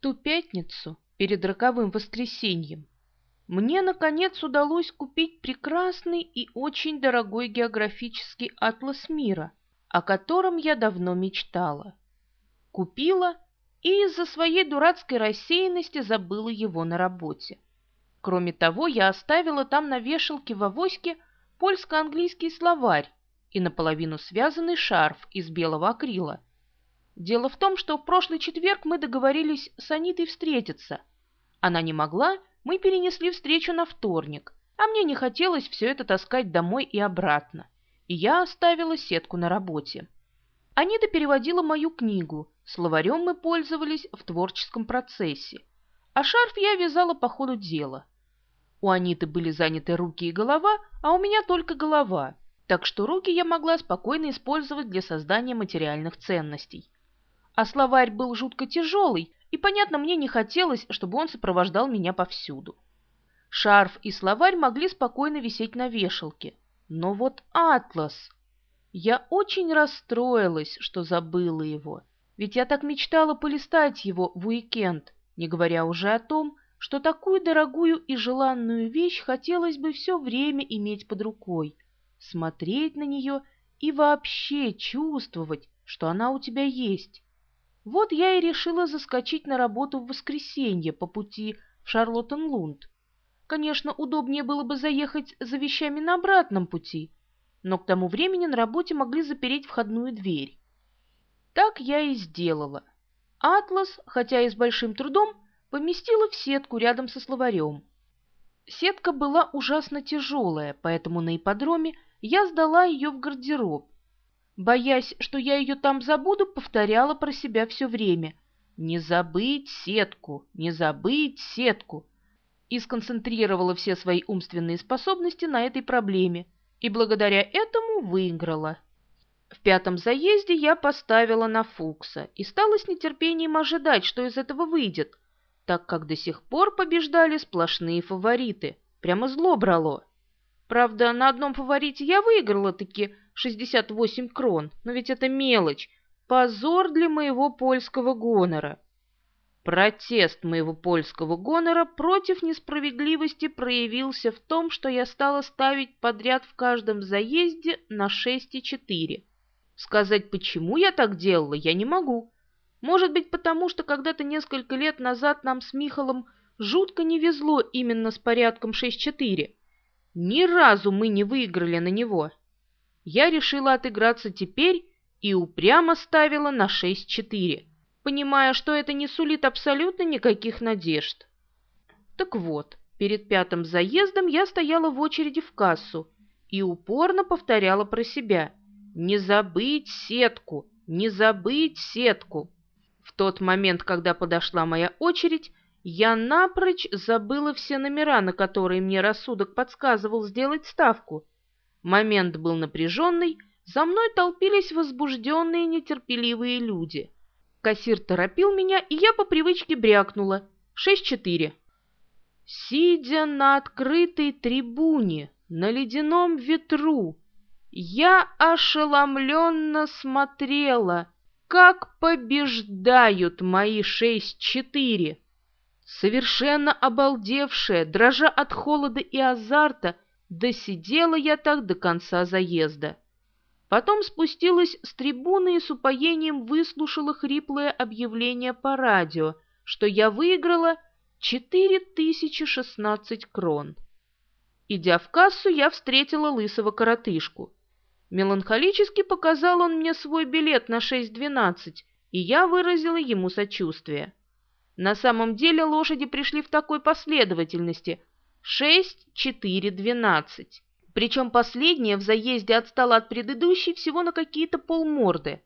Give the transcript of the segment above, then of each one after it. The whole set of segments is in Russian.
Ту пятницу, перед роковым воскресеньем, мне, наконец, удалось купить прекрасный и очень дорогой географический атлас мира, о котором я давно мечтала. Купила и из-за своей дурацкой рассеянности забыла его на работе. Кроме того, я оставила там на вешалке в авоське польско-английский словарь и наполовину связанный шарф из белого акрила. Дело в том, что в прошлый четверг мы договорились с Анитой встретиться. Она не могла, мы перенесли встречу на вторник, а мне не хотелось все это таскать домой и обратно, и я оставила сетку на работе. Анита переводила мою книгу, словарем мы пользовались в творческом процессе, а шарф я вязала по ходу дела. У Аниты были заняты руки и голова, а у меня только голова, так что руки я могла спокойно использовать для создания материальных ценностей. А словарь был жутко тяжелый, и, понятно, мне не хотелось, чтобы он сопровождал меня повсюду. Шарф и словарь могли спокойно висеть на вешалке. Но вот атлас... Я очень расстроилась, что забыла его, ведь я так мечтала полистать его в уикенд, не говоря уже о том, что такую дорогую и желанную вещь хотелось бы все время иметь под рукой, смотреть на нее и вообще чувствовать, что она у тебя есть. Вот я и решила заскочить на работу в воскресенье по пути в Шарлоттенлунд. Конечно, удобнее было бы заехать за вещами на обратном пути, но к тому времени на работе могли запереть входную дверь. Так я и сделала. Атлас, хотя и с большим трудом, поместила в сетку рядом со словарем. Сетка была ужасно тяжелая, поэтому на ипподроме я сдала ее в гардероб Боясь, что я ее там забуду, повторяла про себя все время. «Не забыть сетку! Не забыть сетку!» И сконцентрировала все свои умственные способности на этой проблеме, и благодаря этому выиграла. В пятом заезде я поставила на Фукса и стала с нетерпением ожидать, что из этого выйдет, так как до сих пор побеждали сплошные фавориты. Прямо зло брало. Правда, на одном фаворите я выиграла-таки 68 крон, но ведь это мелочь. Позор для моего польского гонора. Протест моего польского гонора против несправедливости проявился в том, что я стала ставить подряд в каждом заезде на 6,4. Сказать, почему я так делала, я не могу. Может быть, потому что когда-то несколько лет назад нам с Михалом жутко не везло именно с порядком 6-4. Ни разу мы не выиграли на него. Я решила отыграться теперь и упрямо ставила на 6-4, понимая, что это не сулит абсолютно никаких надежд. Так вот, перед пятым заездом я стояла в очереди в кассу и упорно повторяла про себя «Не забыть сетку! Не забыть сетку!» В тот момент, когда подошла моя очередь, я напрочь забыла все номера, на которые мне рассудок подсказывал сделать ставку. Момент был напряженный, за мной толпились возбужденные нетерпеливые люди. Кассир торопил меня, и я по привычке брякнула. Шесть-четыре. Сидя на открытой трибуне, на ледяном ветру, я ошеломленно смотрела, как побеждают мои шесть-четыре. Совершенно обалдевшая, дрожа от холода и азарта, досидела я так до конца заезда. Потом спустилась с трибуны и с упоением выслушала хриплое объявление по радио, что я выиграла 4016 крон. Идя в кассу, я встретила лысого коротышку. Меланхолически показал он мне свой билет на 6.12, и я выразила ему сочувствие. На самом деле лошади пришли в такой последовательности 6, 4, 12. Причем последняя в заезде отстала от предыдущей всего на какие-то полморды.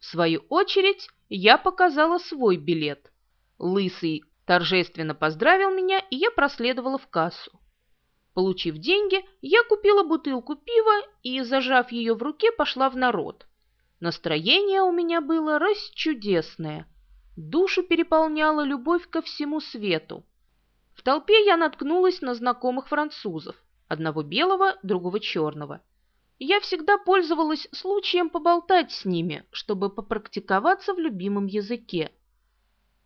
В свою очередь я показала свой билет. Лысый торжественно поздравил меня, и я проследовала в кассу. Получив деньги, я купила бутылку пива и, зажав ее в руке, пошла в народ. Настроение у меня было расчудесное – Душу переполняла любовь ко всему свету. В толпе я наткнулась на знакомых французов, одного белого, другого черного. Я всегда пользовалась случаем поболтать с ними, чтобы попрактиковаться в любимом языке.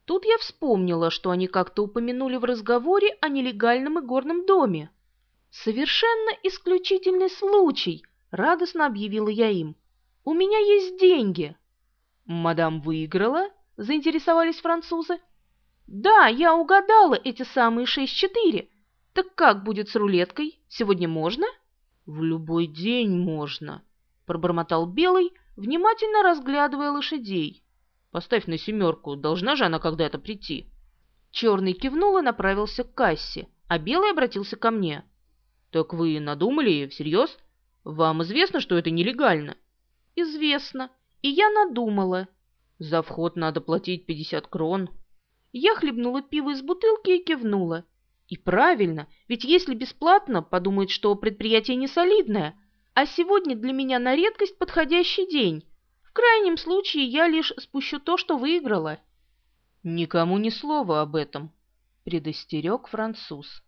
Тут я вспомнила, что они как-то упомянули в разговоре о нелегальном игорном доме. «Совершенно исключительный случай», — радостно объявила я им. «У меня есть деньги». «Мадам выиграла?» — заинтересовались французы. «Да, я угадала эти самые шесть-четыре. Так как будет с рулеткой? Сегодня можно?» «В любой день можно», — пробормотал Белый, внимательно разглядывая лошадей. «Поставь на семерку, должна же она когда-то прийти». Черный кивнул и направился к кассе, а Белый обратился ко мне. «Так вы надумали? Всерьез? Вам известно, что это нелегально?» «Известно. И я надумала». «За вход надо платить пятьдесят крон». Я хлебнула пиво из бутылки и кивнула. И правильно, ведь если бесплатно, подумают, что предприятие не солидное, а сегодня для меня на редкость подходящий день. В крайнем случае я лишь спущу то, что выиграла. Никому ни слова об этом, предостерег француз.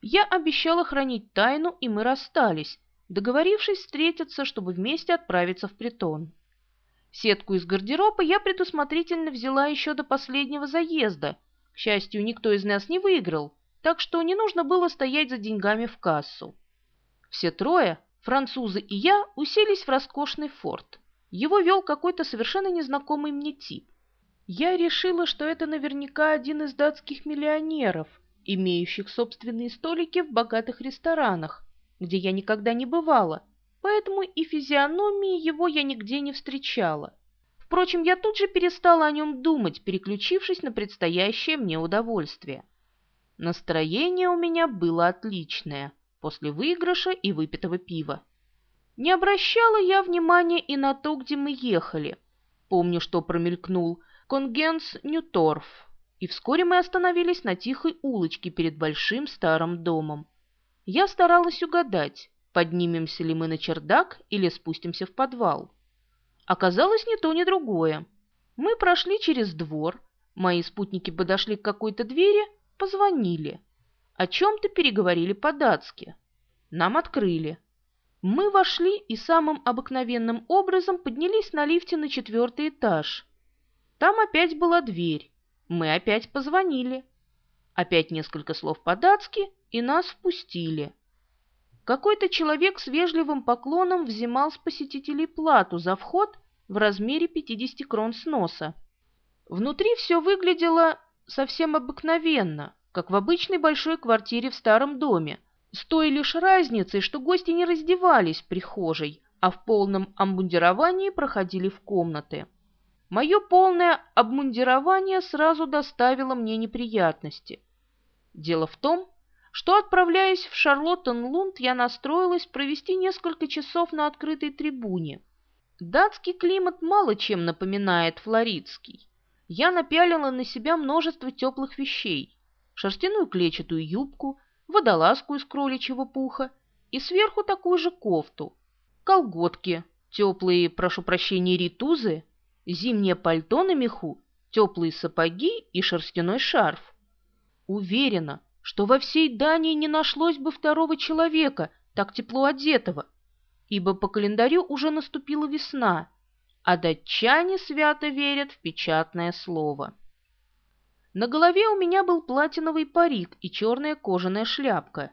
Я обещала хранить тайну, и мы расстались, договорившись встретиться, чтобы вместе отправиться в притон. Сетку из гардероба я предусмотрительно взяла еще до последнего заезда. К счастью, никто из нас не выиграл, так что не нужно было стоять за деньгами в кассу. Все трое, французы и я, уселись в роскошный форт. Его вел какой-то совершенно незнакомый мне тип. Я решила, что это наверняка один из датских миллионеров, имеющих собственные столики в богатых ресторанах, где я никогда не бывала, поэтому и физиономии его я нигде не встречала. Впрочем, я тут же перестала о нем думать, переключившись на предстоящее мне удовольствие. Настроение у меня было отличное после выигрыша и выпитого пива. Не обращала я внимания и на то, где мы ехали. Помню, что промелькнул Конгенс Ньюторф, и вскоре мы остановились на тихой улочке перед большим старым домом. Я старалась угадать, поднимемся ли мы на чердак или спустимся в подвал. Оказалось ни то, ни другое. Мы прошли через двор, мои спутники подошли к какой-то двери, Позвонили. О чем-то переговорили по-датски. Нам открыли. Мы вошли и самым обыкновенным образом поднялись на лифте на четвертый этаж. Там опять была дверь. Мы опять позвонили. Опять несколько слов по-датски, и нас впустили. Какой-то человек с вежливым поклоном взимал с посетителей плату за вход в размере 50 крон с носа. Внутри все выглядело совсем обыкновенно, как в обычной большой квартире в старом доме, с той лишь разницей, что гости не раздевались в прихожей, а в полном обмундировании проходили в комнаты. Мое полное обмундирование сразу доставило мне неприятности. Дело в том, что, отправляясь в Шарлоттенлунд, я настроилась провести несколько часов на открытой трибуне. Датский климат мало чем напоминает флоридский я напялила на себя множество теплых вещей, шерстяную клетчатую юбку, водолазку из кроличьего пуха и сверху такую же кофту, колготки, теплые, прошу прощения, ритузы, зимнее пальто на меху, теплые сапоги и шерстяной шарф. Уверена, что во всей Дании не нашлось бы второго человека, так тепло одетого, ибо по календарю уже наступила весна, а датчане свято верят в печатное слово. На голове у меня был платиновый парик и черная кожаная шляпка.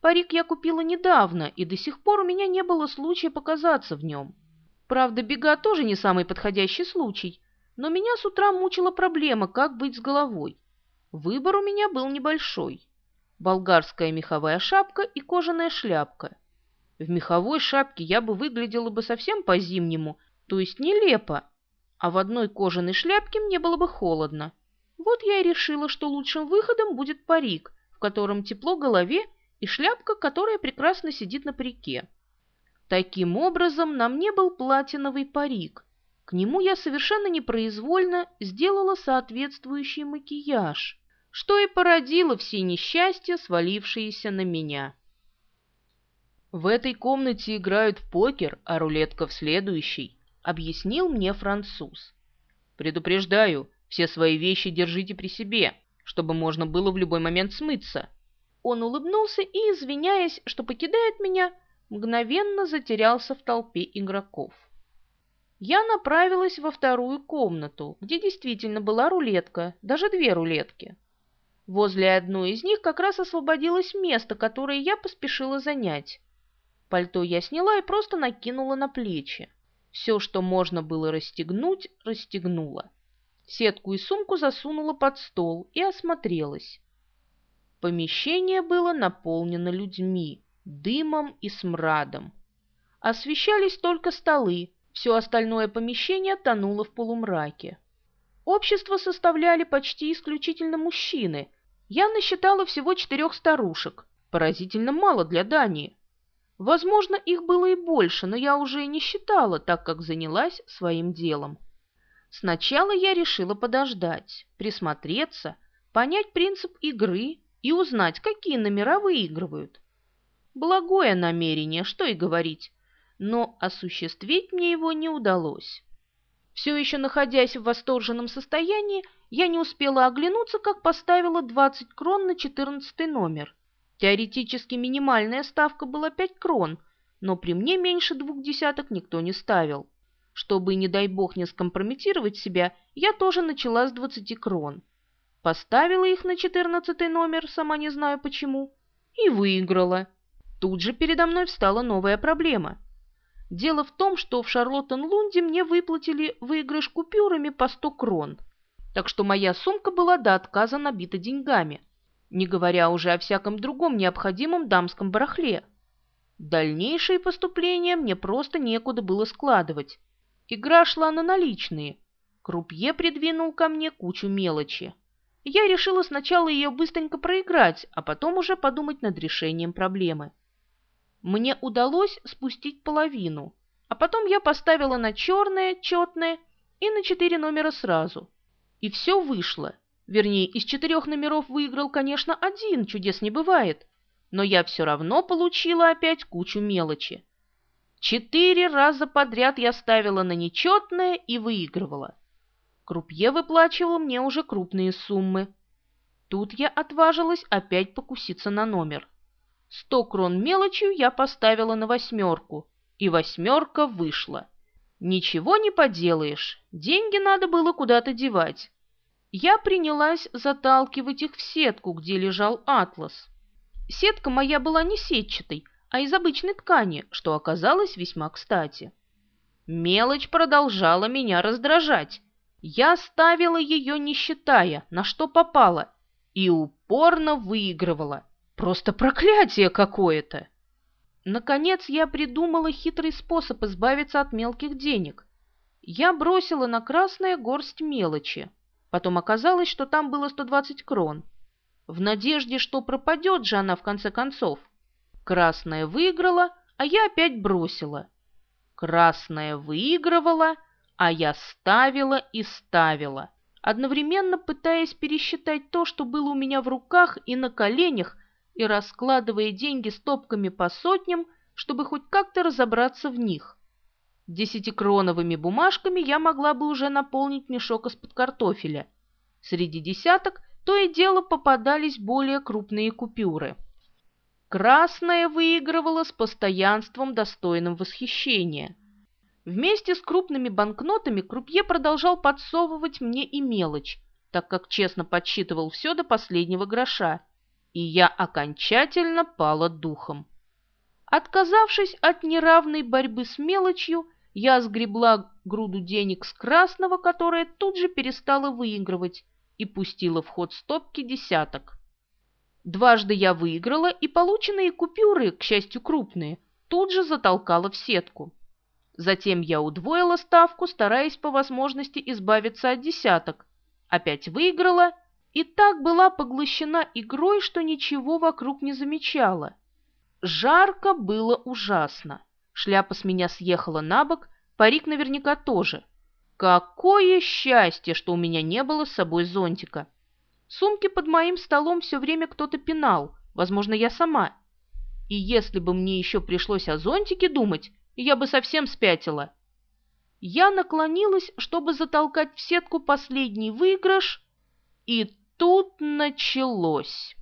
Парик я купила недавно, и до сих пор у меня не было случая показаться в нем. Правда, бега тоже не самый подходящий случай, но меня с утра мучила проблема, как быть с головой. Выбор у меня был небольшой. Болгарская меховая шапка и кожаная шляпка. В меховой шапке я бы выглядела бы совсем по-зимнему, то есть нелепо, а в одной кожаной шляпке мне было бы холодно. Вот я и решила, что лучшим выходом будет парик, в котором тепло голове и шляпка, которая прекрасно сидит на парике. Таким образом, на мне был платиновый парик. К нему я совершенно непроизвольно сделала соответствующий макияж, что и породило все несчастья, свалившиеся на меня. В этой комнате играют в покер, а рулетка в следующей. — объяснил мне француз. «Предупреждаю, все свои вещи держите при себе, чтобы можно было в любой момент смыться». Он улыбнулся и, извиняясь, что покидает меня, мгновенно затерялся в толпе игроков. я направилась во вторую комнату, где действительно была рулетка, даже две рулетки. Возле одной из них как раз освободилось место, которое я поспешила занять. Пальто я сняла и просто накинула на плечи. Все, что можно было расстегнуть, расстегнула. Сетку и сумку засунула под стол и осмотрелась. Помещение было наполнено людьми, дымом и смрадом. Освещались только столы, все остальное помещение тонуло в полумраке. Общество составляли почти исключительно мужчины. Я насчитала всего четырех старушек. Поразительно мало для Дании. Возможно, их было и больше, но я уже и не считала, так как занялась своим делом. Сначала я решила подождать, присмотреться, понять принцип игры и узнать, какие номера выигрывают. Благое намерение, что и говорить но осуществить мне его не удалось. Все еще находясь в восторженном состоянии, я не успела оглянуться, как поставила 20 крон на 14 номер. Теоретически минимальная ставка была 5 крон, но при мне меньше двух десяток никто не ставил. Чтобы, не дай бог, не скомпрометировать себя, я тоже начала с 20 крон. Поставила их на 14 номер, сама не знаю почему, и выиграла. Тут же передо мной встала новая проблема – Дело в том, что в Шарлоттенлунде мне выплатили выигрыш купюрами по 100 крон, так что моя сумка была до отказа набита деньгами, не говоря уже о всяком другом необходимом дамском барахле. Дальнейшие поступления мне просто некуда было складывать. Игра шла на наличные. Крупье придвинул ко мне кучу мелочи. Я решила сначала ее быстренько проиграть, а потом уже подумать над решением проблемы. Мне удалось спустить половину, а потом я поставила на черное, четное и на четыре номера сразу. И все вышло. Вернее, из четырех номеров выиграл, конечно, один, чудес не бывает. Но я все равно получила опять кучу мелочи. Четыре раза подряд я ставила на нечетное и выигрывала. Крупье выплачивал мне уже крупные суммы. Тут я отважилась опять покуситься на номер. Сто крон мелочью я поставила на восьмерку, и восьмерка вышла. Ничего не поделаешь, деньги надо было куда-то девать. Я принялась заталкивать их в сетку, где лежал атлас. Сетка моя была не сетчатой, а из обычной ткани, что оказалось весьма кстати. Мелочь продолжала меня раздражать. Я ставила ее не считая, на что попало, и упорно выигрывала. Просто проклятие какое-то! Наконец я придумала хитрый способ избавиться от мелких денег. Я бросила на красное горсть мелочи. Потом оказалось, что там было 120 крон. В надежде, что пропадет же она в конце концов. Красная выиграла, а я опять бросила. Красная выигрывала, а я ставила и ставила, одновременно пытаясь пересчитать то, что было у меня в руках и на коленях, и раскладывая деньги стопками по сотням, чтобы хоть как-то разобраться в них. Десятикроновыми бумажками я могла бы уже наполнить мешок из-под картофеля. Среди десяток то и дело попадались более крупные купюры. Красная выигрывала с постоянством, достойным восхищения. Вместе с крупными банкнотами крупье продолжал подсовывать мне и мелочь, так как честно подсчитывал все до последнего гроша, и я окончательно пала духом. Отказавшись от неравной борьбы с мелочью, я сгребла груду денег с красного, которая тут же перестала выигрывать, и пустила в ход стопки десяток. Дважды я выиграла, и полученные купюры, к счастью крупные, тут же затолкала в сетку. Затем я удвоила ставку, стараясь по возможности избавиться от десяток. Опять выиграла и так была поглощена игрой, что ничего вокруг не замечала. Жарко было ужасно. Шляпа с меня съехала на бок, парик наверняка тоже. Какое счастье, что у меня не было с собой зонтика. Сумки под моим столом все время кто-то пинал, возможно, я сама. И если бы мне еще пришлось о зонтике думать, я бы совсем спятила. Я наклонилась, чтобы затолкать в сетку последний выигрыш, и тут началось.